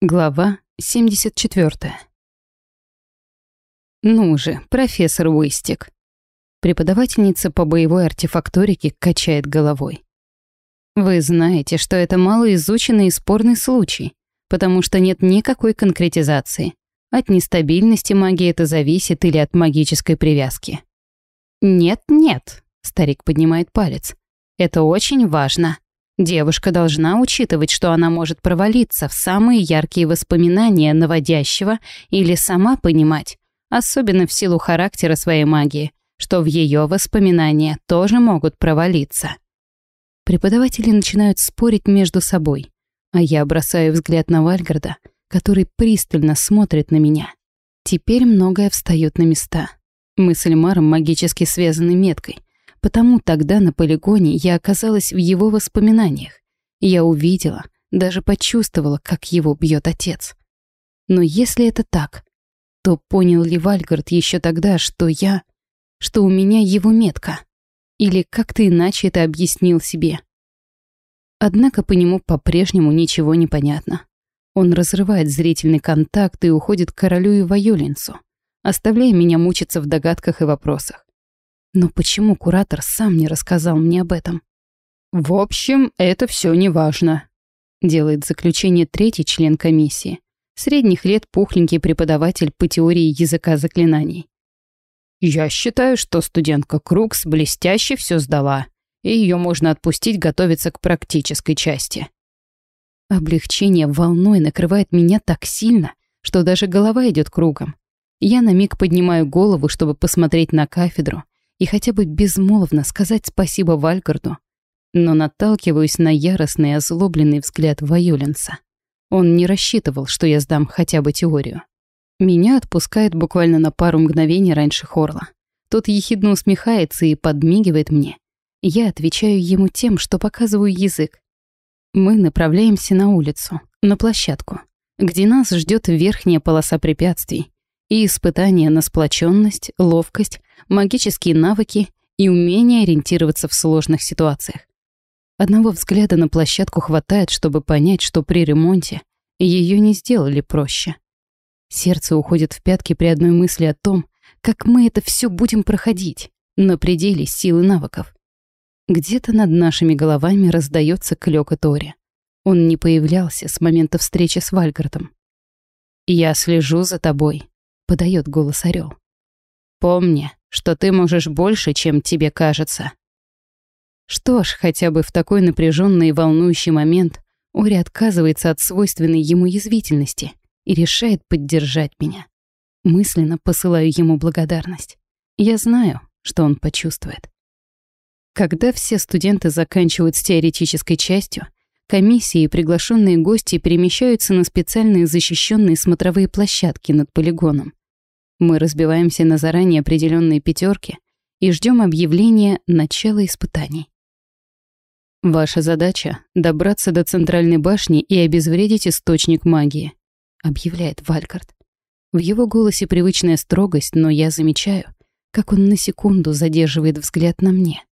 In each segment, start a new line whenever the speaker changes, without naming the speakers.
Глава 74. Ну же, профессор Уистик. Преподавательница по боевой артефакторике качает головой. Вы знаете, что это малоизученный и спорный случай, потому что нет никакой конкретизации. От нестабильности магии это зависит или от магической привязки. Нет-нет, старик поднимает палец. Это очень важно. Девушка должна учитывать, что она может провалиться в самые яркие воспоминания наводящего или сама понимать, особенно в силу характера своей магии, что в ее воспоминания тоже могут провалиться. Преподаватели начинают спорить между собой, а я бросаю взгляд на Вальгарда, который пристально смотрит на меня. Теперь многое встает на места. Мы с Эльмаром магически связаны меткой, Потому тогда на полигоне я оказалась в его воспоминаниях. Я увидела, даже почувствовала, как его бьет отец. Но если это так, то понял ли Вальгард еще тогда, что я... что у меня его метка? Или как-то иначе это объяснил себе? Однако по нему по-прежнему ничего не понятно. Он разрывает зрительный контакт и уходит к королю и воюлинцу, оставляя меня мучиться в догадках и вопросах. Но почему куратор сам не рассказал мне об этом?
В общем, это все не важно. Делает заключение третий член комиссии. Средних лет пухленький преподаватель по теории языка заклинаний. Я считаю, что студентка Крукс блестяще все сдала, и ее можно отпустить готовиться к практической части.
Облегчение волной накрывает меня так сильно, что даже голова идет кругом. Я на миг поднимаю голову, чтобы посмотреть на кафедру, и хотя бы безмолвно сказать спасибо Вальгарду, но наталкиваюсь на яростный озлобленный взгляд Вайоленса. Он не рассчитывал, что я сдам хотя бы теорию. Меня отпускает буквально на пару мгновений раньше Хорла. Тот ехидно усмехается и подмигивает мне. Я отвечаю ему тем, что показываю язык. Мы направляемся на улицу, на площадку, где нас ждет верхняя полоса препятствий, и испытания на сплоченность, ловкость, магические навыки и умение ориентироваться в сложных ситуациях. Одного взгляда на площадку хватает, чтобы понять, что при ремонте ее не сделали проще. Сердце уходит в пятки при одной мысли о том, как мы это все будем проходить на пределе силы навыков. Где-то над нашими головами раздается клёкот Тори. Он не появлялся с момента встречи с Вальгартом. «Я слежу за тобой», — подает голос Орел. «Помни, что ты можешь больше, чем тебе кажется. Что ж, хотя бы в такой напряженный и волнующий момент Ори отказывается от свойственной ему язвительности и решает поддержать меня. Мысленно посылаю ему благодарность. Я знаю, что он почувствует. Когда все студенты заканчивают с теоретической частью, комиссии и приглашенные гости перемещаются на специальные защищенные смотровые площадки над полигоном. Мы разбиваемся на заранее определенные пятерки и ждем объявления начала испытаний. Ваша задача — добраться до центральной башни и обезвредить источник магии, объявляет Валькарт. В его голосе привычная строгость, но я замечаю, как он на секунду задерживает взгляд на мне.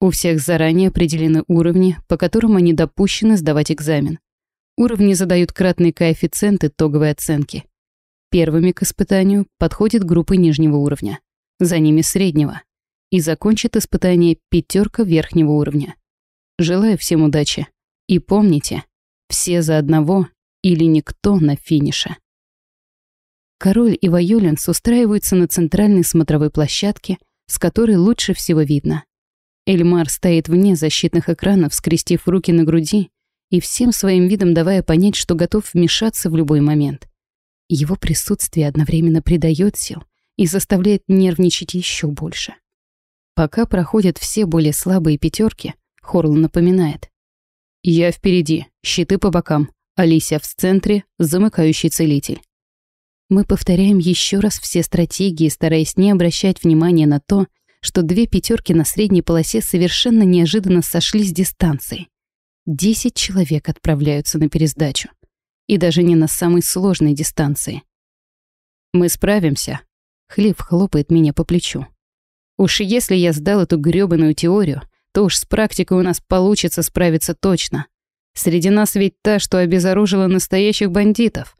У всех заранее определены уровни, по которым они допущены сдавать экзамен. Уровни задают кратный коэффициент итоговой оценки. Первыми к испытанию подходит группа нижнего уровня, за ними среднего, и закончит испытание пятерка верхнего уровня. Желаю всем удачи. И помните, все за одного или никто на финише. Король и Ваюлинс устраиваются на центральной смотровой площадке, с которой лучше всего видно. Эльмар стоит вне защитных экранов, скрестив руки на груди и всем своим видом давая понять, что готов вмешаться в любой момент. Его присутствие одновременно придает сил и заставляет нервничать еще больше. Пока проходят все более слабые пятерки, Хорл напоминает. «Я впереди, щиты по бокам, Алисия в центре, замыкающий целитель». Мы повторяем еще раз все стратегии, стараясь не обращать внимания на то, что две пятерки на средней полосе совершенно неожиданно сошли с дистанции. Десять человек отправляются на пересдачу и даже не на самой сложной дистанции. «Мы справимся», — Хлеб хлопает меня по плечу. «Уж если я сдал эту грёбаную теорию, то уж с практикой у нас получится справиться точно.
Среди нас ведь та, что обезоружила настоящих бандитов.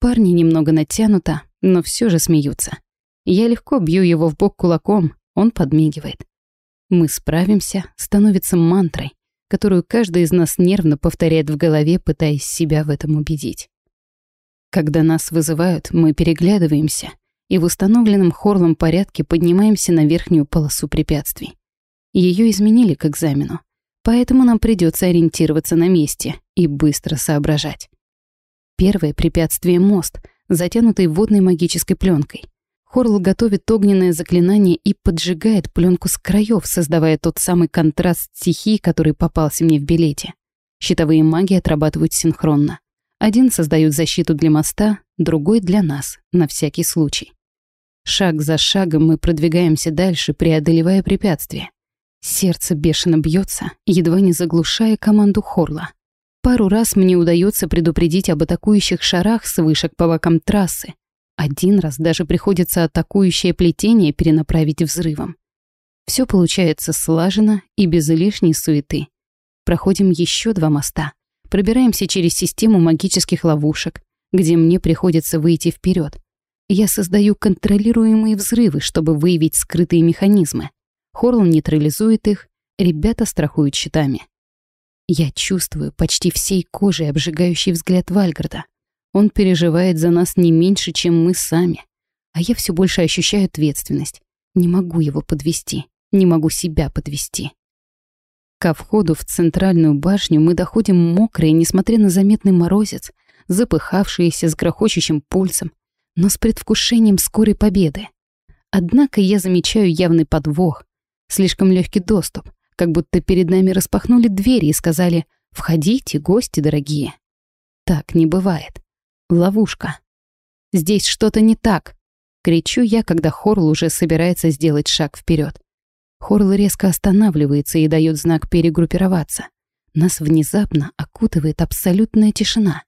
Парни немного натянуто, но все же смеются. Я легко бью его в бок кулаком, он подмигивает. Мы справимся, становится мантрой, которую каждый из нас нервно повторяет в голове, пытаясь себя в этом убедить. Когда нас вызывают, мы переглядываемся и в установленном хорлом порядке поднимаемся на верхнюю полосу препятствий. Ее изменили к экзамену, поэтому нам придется ориентироваться на месте и быстро соображать. Первое препятствие — мост, затянутый водной магической пленкой. Хорл готовит огненное заклинание и поджигает пленку с краев, создавая тот самый контраст стихий, который попался мне в билете. Щитовые маги отрабатывают синхронно. Один создает защиту для моста, другой для нас, на всякий случай. Шаг за шагом мы продвигаемся дальше, преодолевая препятствия. Сердце бешено бьется, едва не заглушая команду Хорла. Пару раз мне удается предупредить об атакующих шарах с вышек по бокам трассы, один раз даже приходится атакующее плетение перенаправить взрывом. Все получается слаженно и без лишней суеты. Проходим еще два моста. Пробираемся через систему магических ловушек, где мне приходится выйти вперед. Я создаю контролируемые взрывы, чтобы выявить скрытые механизмы. Хорл нейтрализует их, ребята страхуют щитами. Я чувствую почти всей кожей обжигающий взгляд Вальгарда. Он переживает за нас не меньше, чем мы сами. А я все больше ощущаю ответственность. Не могу его подвести, не могу себя подвести. Ко входу в центральную башню мы доходим мокрые, несмотря на заметный морозец, запыхавшиеся с грохочущим пульсом, но с предвкушением скорой победы. Однако я замечаю явный подвох, слишком легкий доступ, как будто перед нами распахнули двери и сказали «Входите, гости дорогие». Так не бывает. Ловушка. Здесь что-то не так. Кричу я, когда Хорл уже собирается сделать шаг вперед. Хорл резко останавливается и дает знак перегруппироваться. Нас внезапно окутывает абсолютная тишина.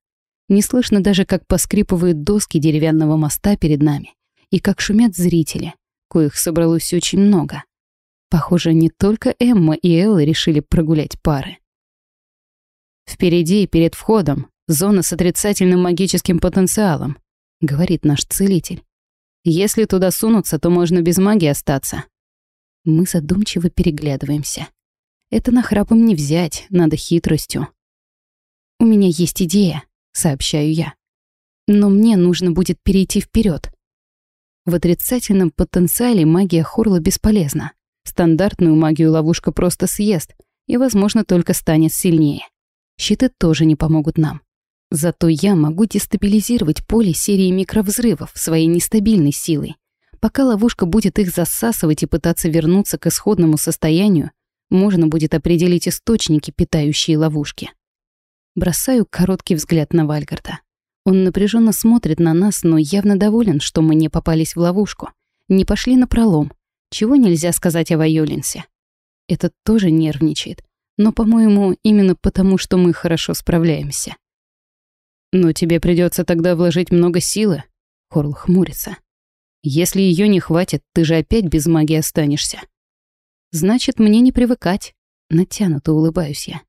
Не слышно даже, как поскрипывают доски деревянного моста перед нами и как шумят зрители, коих собралось очень много. Похоже, не только Эмма и Элла решили прогулять пары. Впереди, перед входом, Зона с отрицательным магическим потенциалом, говорит наш целитель. Если туда сунуться, то можно без магии остаться. Мы задумчиво переглядываемся. Это нахрапом не взять, надо хитростью. У меня есть идея, сообщаю я. Но мне нужно будет перейти вперед. В отрицательном потенциале магия Хорла бесполезна. Стандартную магию ловушка просто съест и, возможно, только станет сильнее. Щиты тоже не помогут нам. Зато я могу дестабилизировать поле серии микровзрывов своей нестабильной силой. Пока ловушка будет их засасывать и пытаться вернуться к исходному состоянию, можно будет определить источники, питающие ловушки. Бросаю короткий взгляд на Вальгарда. Он напряженно смотрит на нас, но явно доволен, что мы не попались в ловушку, не пошли на пролом, чего нельзя сказать о Вайолинсе. Этот тоже нервничает, но, по-моему, именно потому, что мы хорошо справляемся. Но тебе придется тогда вложить много силы. Хорл хмурится. Если ее не хватит, ты же опять без магии останешься. Значит, мне не привыкать. Натянуто улыбаюсь я.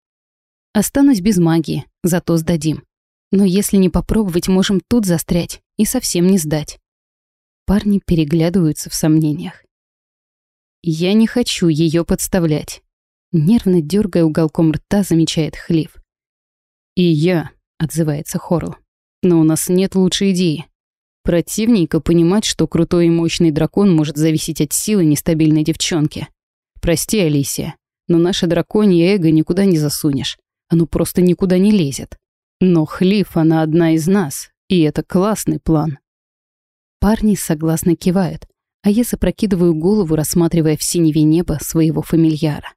Останусь без магии, зато сдадим. Но если не попробовать, можем тут застрять и совсем не сдать. Парни переглядываются в сомнениях. Я не хочу ее подставлять. Нервно дергая уголком рта, замечает Хлив. И я, — отзывается Хорл. «Но у нас нет лучшей идеи. Противника понимать, что крутой и мощный дракон может зависеть от силы нестабильной девчонки. Прости, Алисия, но наше драконье эго никуда не засунешь. Оно просто никуда не лезет. Но Хлиф, она одна из нас, и это классный план». Парни согласно кивают, а я запрокидываю голову, рассматривая в синеве небо своего фамильяра.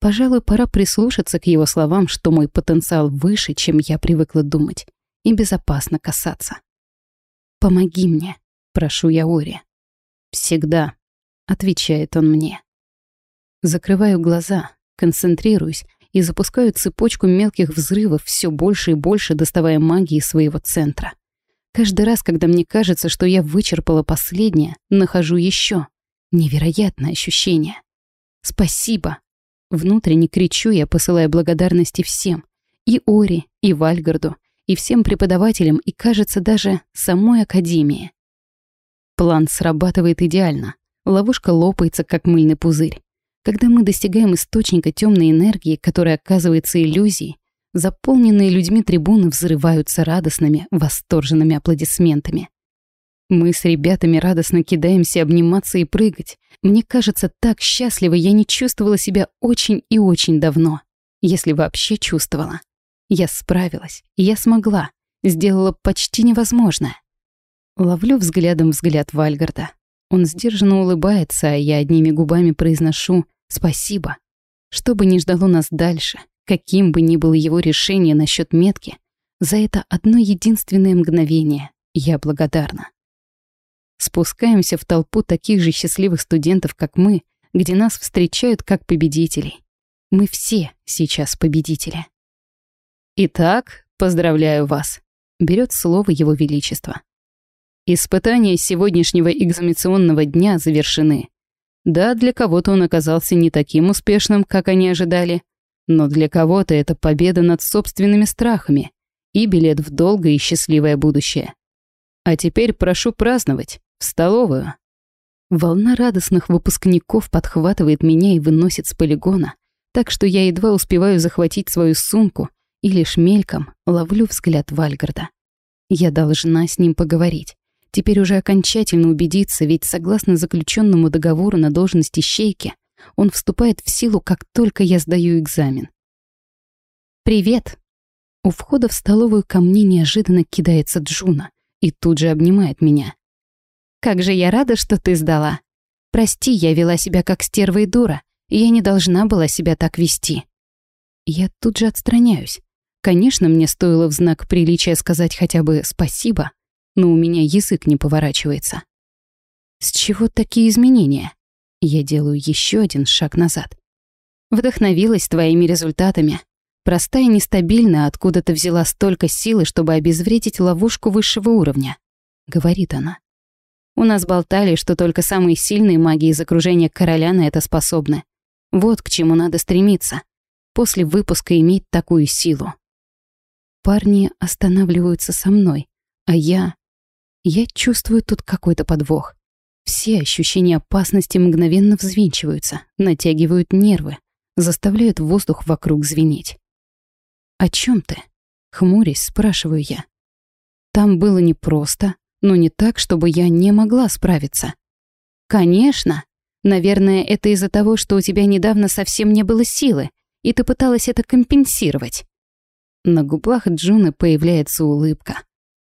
Пожалуй, пора прислушаться к его словам, что мой потенциал выше, чем я привыкла думать, и безопасно касаться. «Помоги мне», — прошу я Ори. «Всегда», — отвечает он мне. Закрываю глаза, концентрируюсь и запускаю цепочку мелких взрывов все больше и больше, доставая магии своего центра. Каждый раз, когда мне кажется, что я вычерпала последнее, нахожу еще. Невероятное ощущение. Спасибо, Внутренне кричу я, посылая благодарности всем. И Ори, и Вальгарду, и всем преподавателям, и, кажется, даже самой Академии. План срабатывает идеально. Ловушка лопается, как мыльный пузырь. Когда мы достигаем источника темной энергии, которая оказывается иллюзией, заполненные людьми трибуны взрываются радостными, восторженными аплодисментами. Мы с ребятами радостно кидаемся обниматься и прыгать. Мне кажется, так счастливо я не чувствовала себя очень и очень давно, если вообще чувствовала. Я справилась, я смогла, сделала почти невозможное. Ловлю взглядом взгляд Вальгарда. Он сдержанно улыбается, а я одними губами произношу «спасибо». Что бы ни ждало нас дальше, каким бы ни было его решение насчет метки, за это одно единственное мгновение я благодарна. Спускаемся в толпу таких же счастливых студентов, как мы, где нас встречают как победителей. Мы все сейчас победители. Итак, поздравляю вас. Берет слово Его Величество. Испытания сегодняшнего экзаменационного дня завершены. Да, для кого-то он оказался не таким успешным, как они ожидали, но для кого-то это победа над собственными страхами и билет в долгое и счастливое будущее. А теперь прошу праздновать. В столовую. Волна радостных выпускников подхватывает меня и выносит с полигона, так что я едва успеваю захватить свою сумку и лишь мельком ловлю взгляд Вальгарда. Я должна с ним поговорить. Теперь уже окончательно убедиться, ведь согласно заключенному договору на должности щейки, он вступает в силу, как только я сдаю экзамен. «Привет!» У входа в столовую ко мне неожиданно кидается Джуна и тут же обнимает меня. Как же я рада, что ты сдала. Прости, я вела себя как стерва и дура. Я не должна была себя так вести. Я тут же отстраняюсь. Конечно, мне стоило в знак приличия сказать хотя бы «спасибо», но у меня язык не поворачивается. С чего такие изменения? Я делаю еще один шаг назад. Вдохновилась твоими результатами. Простая и нестабильная, откуда ты взяла столько силы, чтобы обезвредить ловушку высшего уровня, говорит она. У нас болтали, что только самые сильные маги из окружения короля на это способны. Вот к чему надо стремиться. После выпуска иметь такую силу. Парни останавливаются со мной, а я... Я чувствую тут какой-то подвох. Все ощущения опасности мгновенно взвинчиваются, натягивают нервы, заставляют воздух вокруг звенеть. «О чем ты?» — хмурясь, спрашиваю я. Там было непросто, но не так, чтобы я не могла справиться. Конечно. Наверное, это из-за того, что у тебя недавно совсем не было силы, и ты пыталась это компенсировать. На губах Джуны появляется улыбка.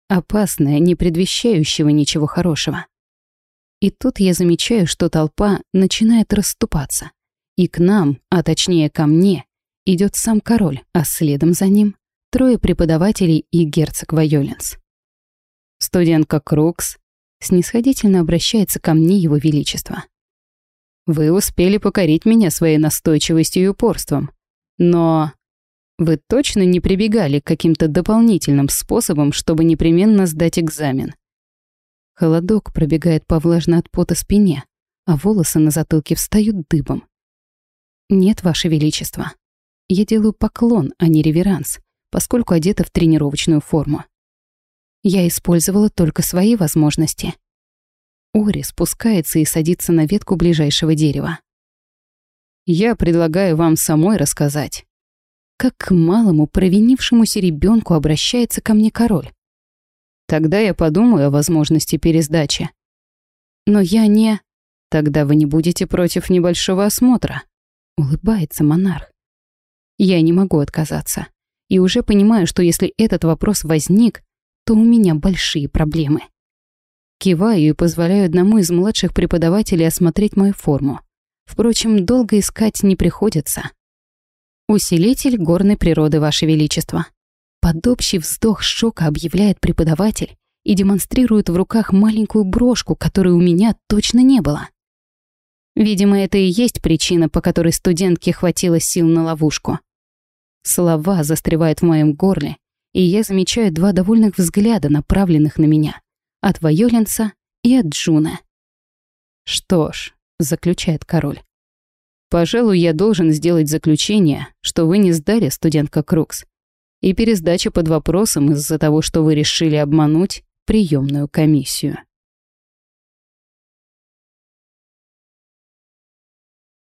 Опасная, не предвещающего ничего хорошего. И тут я замечаю, что толпа начинает расступаться. И к нам, а точнее ко мне, идет сам король, а следом за ним трое преподавателей и герцог Вайоленс. Студентка Крукс снисходительно обращается ко мне его величество. Вы успели покорить меня своей настойчивостью и упорством. Но вы точно не прибегали к каким-то дополнительным способам, чтобы непременно сдать экзамен? Холодок пробегает по влажно от пота спине, а волосы на затылке встают дыбом. Нет, ваше величество. Я делаю поклон, а не реверанс, поскольку одета в тренировочную форму. Я использовала только свои возможности. Ори спускается и садится на ветку ближайшего дерева. Я предлагаю вам самой рассказать. Как к малому провинившемуся ребенку обращается ко мне король. Тогда я подумаю о возможности пересдачи. Но я не... Тогда вы не будете против небольшого осмотра. Улыбается монарх. Я не могу отказаться. И уже понимаю, что если этот вопрос возник, то у меня большие проблемы. Киваю и позволяю одному из младших преподавателей осмотреть мою форму. Впрочем, долго искать не приходится. Усилитель горной природы, Ваше Величество. Под общий вздох шока объявляет преподаватель и демонстрирует в руках маленькую брошку, которой у меня точно не было. Видимо, это и есть причина, по которой студентке хватило сил на ловушку. Слова застревают в моем горле, и я замечаю два довольных взгляда, направленных на меня. От Вайоленса и от Джуна. «Что ж», — заключает король, «пожалуй, я должен сделать заключение, что вы не сдали, студентка Крукс.
И пересдача под вопросом из-за того, что вы решили обмануть приемную комиссию.